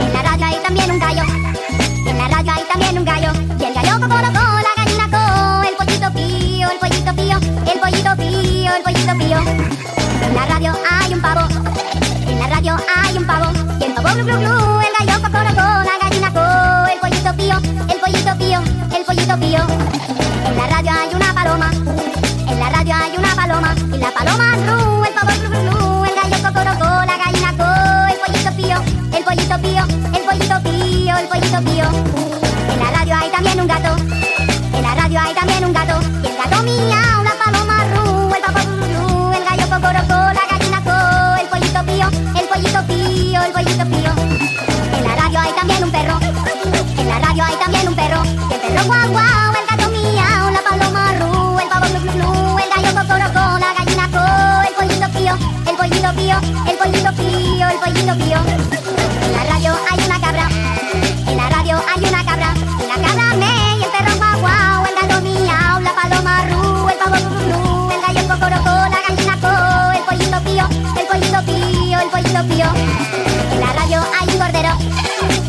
En la radio hay también un gallo. En la radio hay también un gallo. Y el gallo cocorocó, la gallina co, el pollito pío, el pollito pío, el pollito pío, el pollito pío. En la radio hay un pavo. En la radio hay un pavo. Y el pavo glu glu glu, el gallo cocorocó, la gallina co, el pollito pío, el pollito pío, el pollito pío. En la radio hay una paloma. En la radio hay una paloma. Y la paloma ru, el pollito pío, el pollito pío, el pollito pío. En la radio hay también un gato. En la radio hay también un gato. Y el gato miau, la paloma ru, el glu, el gallo cocorocó, la gallina co, el pollito pío, el pollito pío, el pollito pío. En la radio hay también un perro. En la radio hay también un perro. Y el perro guau guau, el gato miau, la paloma ru, el pavo glu, el gallo cocorocó, la gallina co, el pollito pío, el pollito pío, el pollito pío, el pollito pío. En la radio hay un cordero.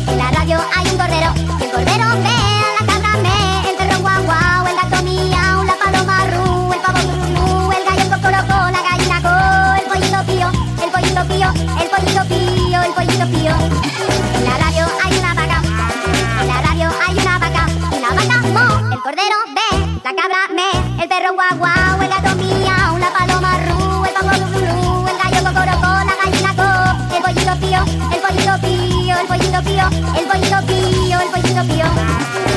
En la radio hay un cordero. El cordero ve, la cabra me, el perro guau guau, el gato miau, la paloma ru, el pavo glu, el gallo cocorocó, la gallina co, el pollito pío, el pollito pío, el pollito pío, el pollito pío. En la radio hay una vaca. En la radio hay una vaca. Y la vaca mo, el cordero ve, la cabra me, el perro guau, el pollito pío, el pollito pío, el pollito pío, el pollito pío.